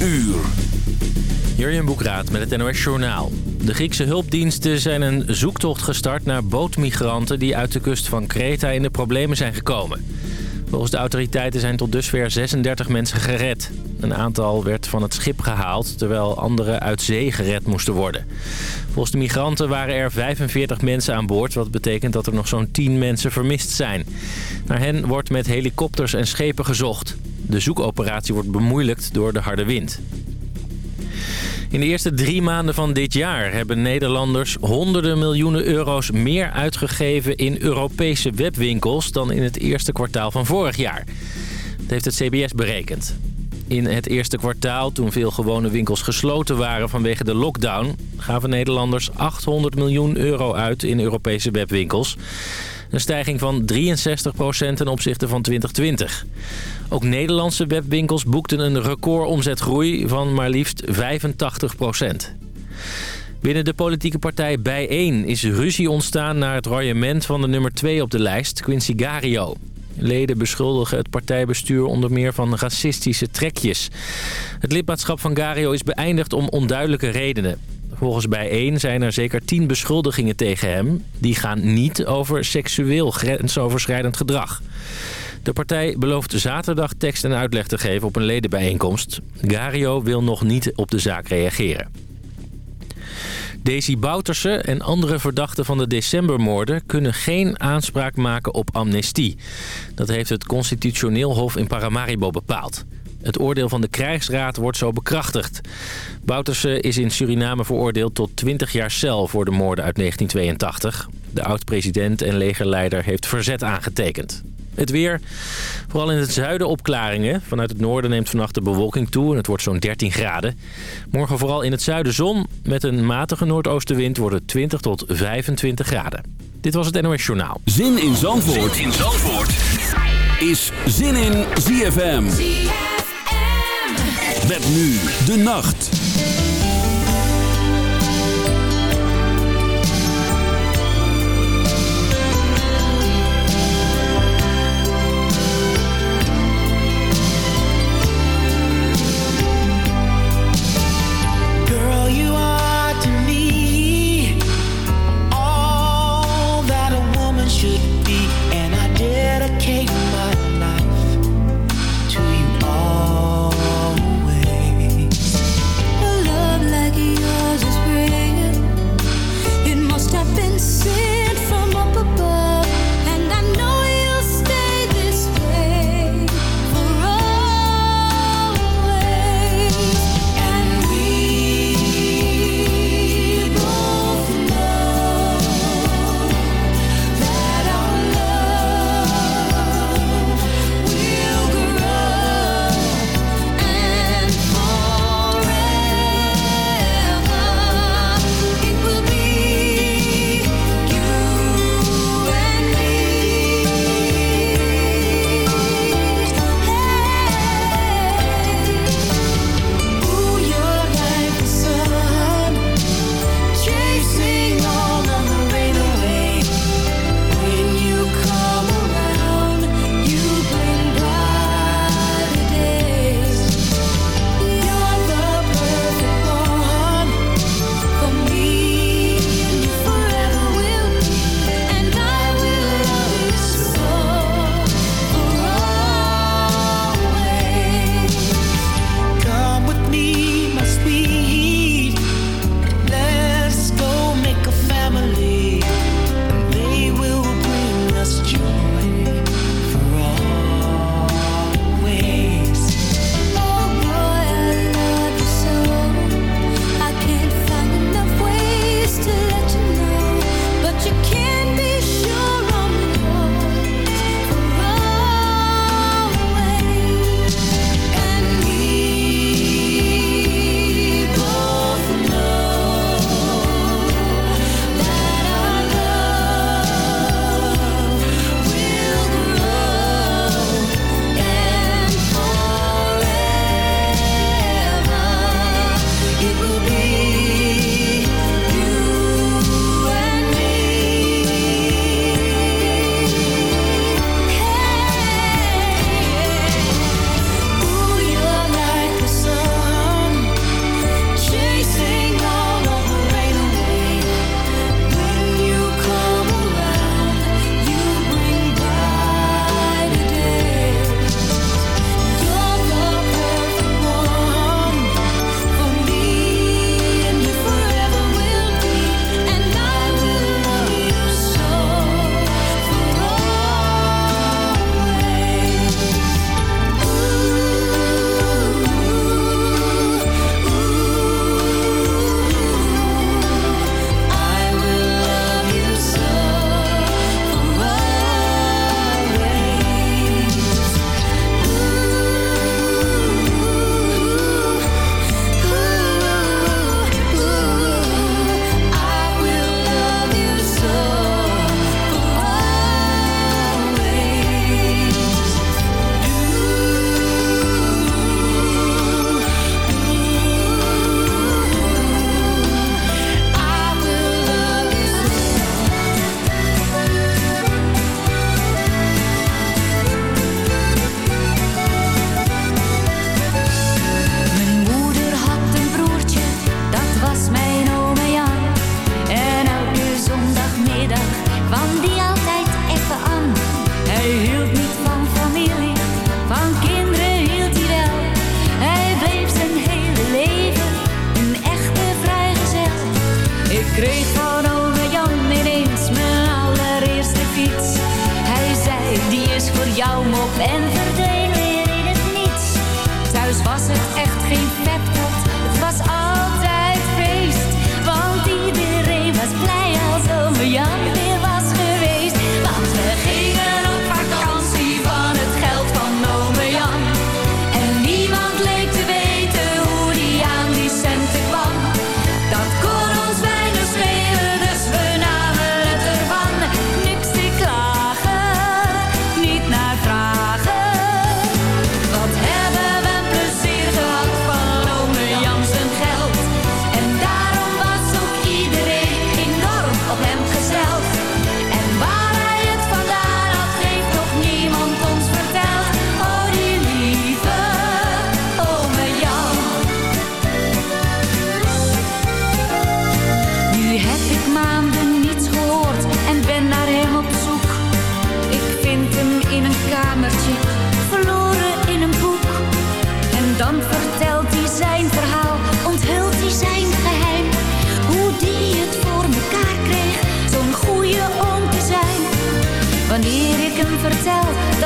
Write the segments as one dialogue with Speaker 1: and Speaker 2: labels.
Speaker 1: uur.
Speaker 2: Jurjen Boekraat met het NOS Journaal. De Griekse hulpdiensten zijn een zoektocht gestart naar bootmigranten... die uit de kust van Kreta in de problemen zijn gekomen. Volgens de autoriteiten zijn tot dusver 36 mensen gered. Een aantal werd van het schip gehaald, terwijl anderen uit zee gered moesten worden. Volgens de migranten waren er 45 mensen aan boord... wat betekent dat er nog zo'n 10 mensen vermist zijn. Naar hen wordt met helikopters en schepen gezocht. De zoekoperatie wordt bemoeilijkt door de harde wind. In de eerste drie maanden van dit jaar hebben Nederlanders honderden miljoenen euro's meer uitgegeven in Europese webwinkels dan in het eerste kwartaal van vorig jaar. Dat heeft het CBS berekend. In het eerste kwartaal, toen veel gewone winkels gesloten waren vanwege de lockdown... gaven Nederlanders 800 miljoen euro uit in Europese webwinkels. Een stijging van 63% ten opzichte van 2020. Ook Nederlandse webwinkels boekten een recordomzetgroei van maar liefst 85% Binnen de politieke partij Bijeen is ruzie ontstaan naar het royement van de nummer 2 op de lijst, Quincy Gario. Leden beschuldigen het partijbestuur onder meer van racistische trekjes. Het lidmaatschap van Gario is beëindigd om onduidelijke redenen. Volgens Bijeen zijn er zeker tien beschuldigingen tegen hem. Die gaan niet over seksueel grensoverschrijdend gedrag. De partij belooft zaterdag tekst en uitleg te geven op een ledenbijeenkomst. Gario wil nog niet op de zaak reageren. Daisy Bouterse en andere verdachten van de decembermoorden... kunnen geen aanspraak maken op amnestie. Dat heeft het Constitutioneel Hof in Paramaribo bepaald. Het oordeel van de krijgsraad wordt zo bekrachtigd. Bouterse is in Suriname veroordeeld tot 20 jaar cel voor de moorden uit 1982. De oud-president en legerleider heeft verzet aangetekend. Het weer, vooral in het zuiden opklaringen. Vanuit het noorden neemt vannacht de bewolking toe en het wordt zo'n 13 graden. Morgen vooral in het zuiden zon. Met een matige noordoostenwind wordt het 20 tot 25 graden. Dit was het NOS Journaal.
Speaker 1: Zin in Zandvoort, zin in Zandvoort. is Zin in ZFM. ZFM. Met nu de nacht.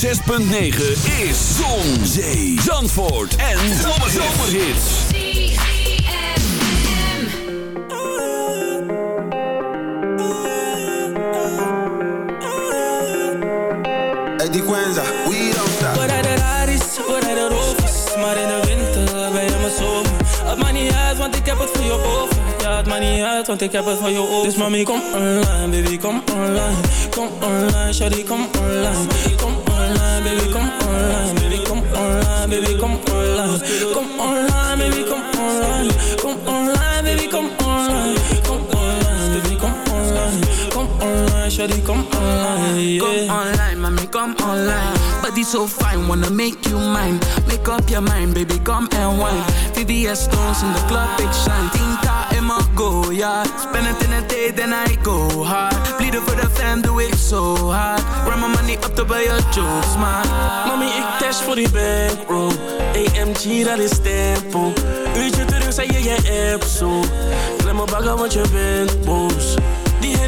Speaker 1: 106.9 is Zon, Zee, Zandvoort en Zomerhits.
Speaker 3: Hey, die Quenza, we don't stop.
Speaker 4: We rijden raris, we rijden rovers Maar in de winter ben je mijn zomer Het maakt niet uit, want ik heb het voor je over het maakt niet uit, want ik heb het voor je over Dus mami, kom online, baby, kom online. Kom online, shawty, kom online. Kom online, baby, kom online. Baby, kom online, baby, kom online. Kom online, baby, kom online. Kom online, baby, Kom online, shawty, kom online, yeah
Speaker 5: Come online, mommy, come online. Body so fine, wanna make you mine. Make up your mind, baby, come and wine. VVS stones in the club, big shine. Tinta in my go, yeah. Spend it in a day, then I go hard. Bleeden for the fam, doe ik zo hard. Run my money up to buy your jokes, man.
Speaker 4: Mami, ik dash voor die bankroll AMG, dat is tempo Uurtje terug, zei je je app zo Klem me bagger, want je bent boos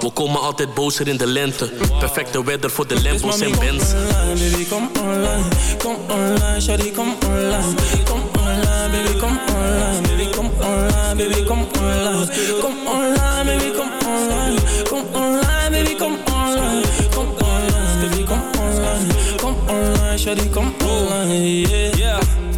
Speaker 4: We komen altijd bozer in de lente. Perfecte weather voor de Lambos en Benz. Baby, kom online, kom online, shawty, kom online. Kom online, baby, kom online, baby, kom online, baby, kom online. Kom online, baby, kom online. Kom online, baby, kom online. Kom online, baby, kom online. Kom online, shawty, kom online, yeah.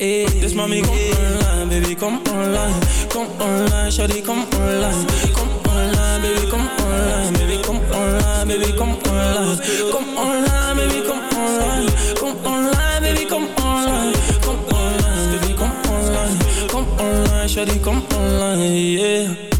Speaker 4: hey. Dus mami, kom online, baby, kom online. Kom online, shawty, kom online. Kom online, baby, kom online. Baby, kom online, baby, kom online. Kom online, baby, kom online. Kom online, baby, kom online. Kom online, baby, kom online. Kom online, shawty, kom online, yeah.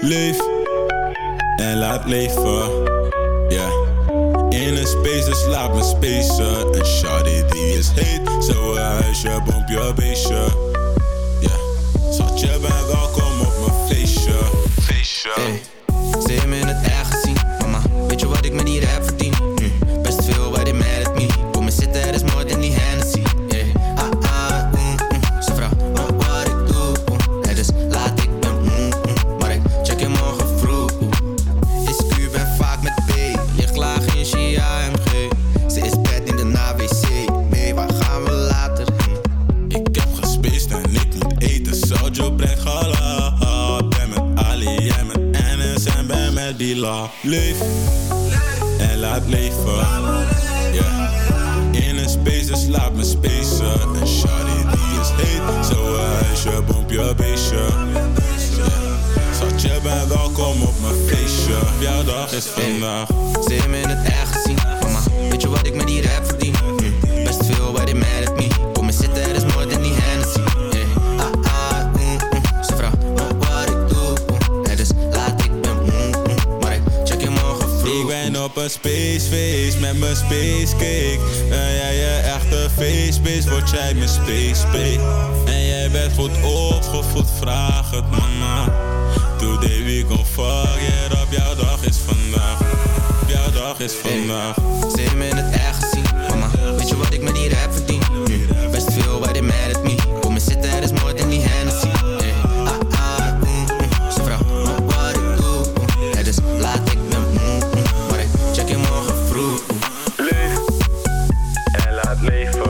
Speaker 6: Leef en laat leven. Yeah. In een space, dus laat me spacen. Een shawty die is heet. Zo huisje, bomp je
Speaker 7: beestje. Yeah. Zat je
Speaker 6: bent welkom op mijn feestje.
Speaker 7: Feestje. Hey, zie in het echt
Speaker 8: Leave.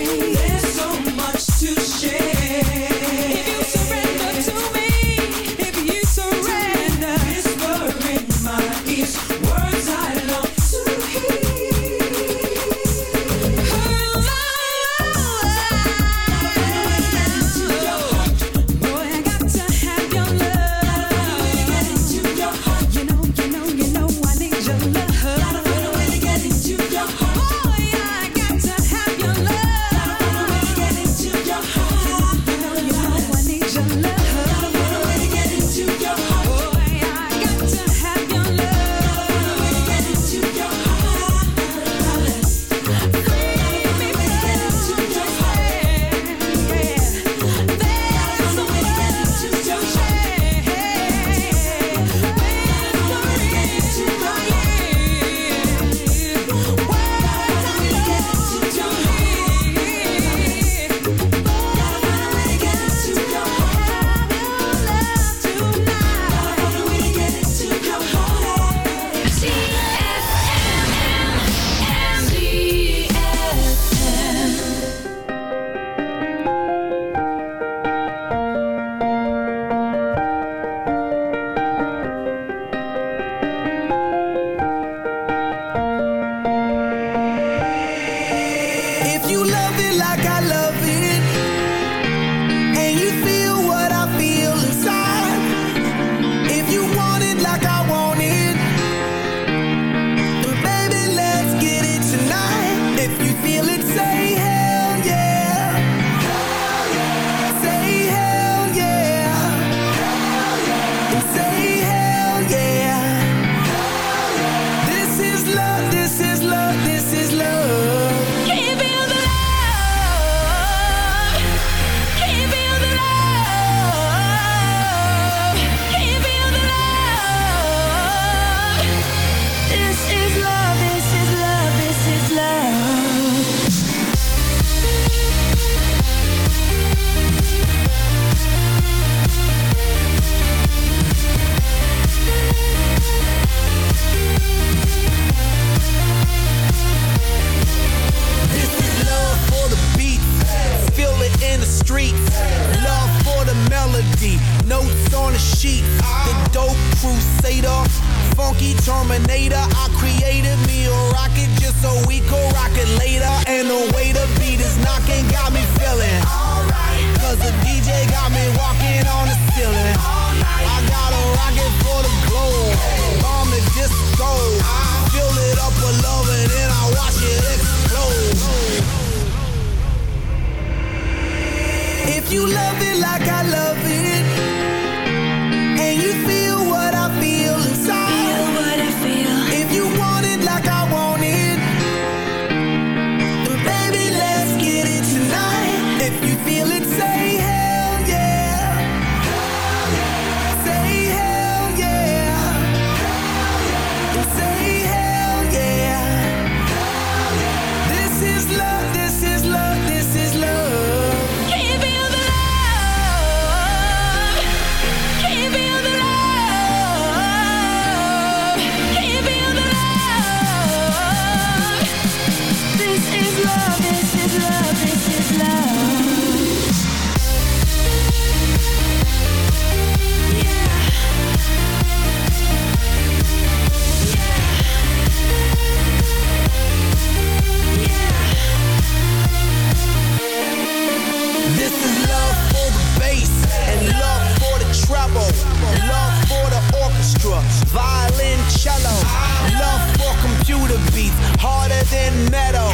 Speaker 9: beats harder than metal.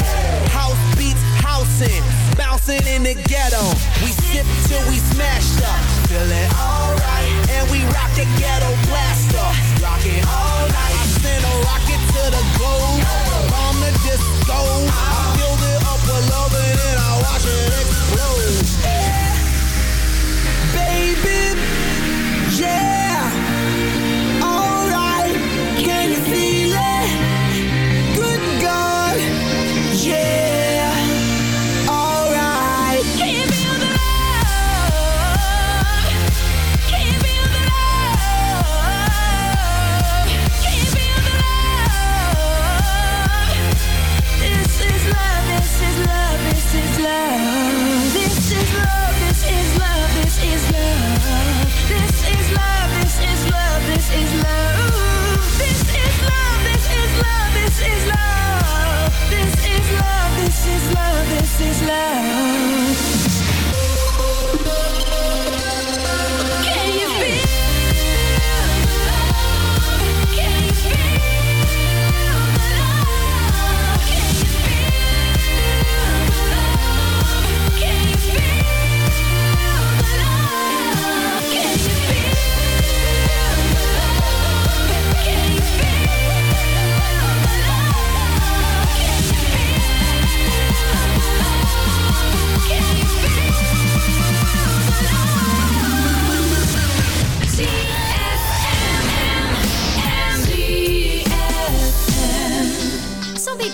Speaker 9: House beats housing, bouncing in the ghetto. We sip till we smash up, feeling alright, and we rock the ghetto blaster. Rocking all night, I send a rocket to the globe. Bomb the disco, I build it up with love and then I watch it explode. Yeah. Baby, yeah.
Speaker 10: love.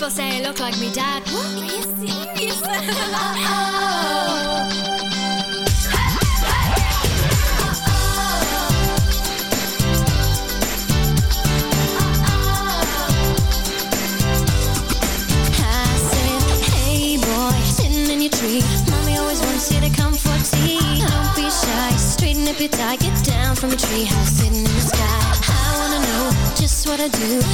Speaker 11: People say I look like me dad. What? Are you serious?
Speaker 12: oh. Mommy always wants you to come for tea. Don't be shy, straighten up your tie, get down from a treehouse sitting in the sky. I wanna know just what I do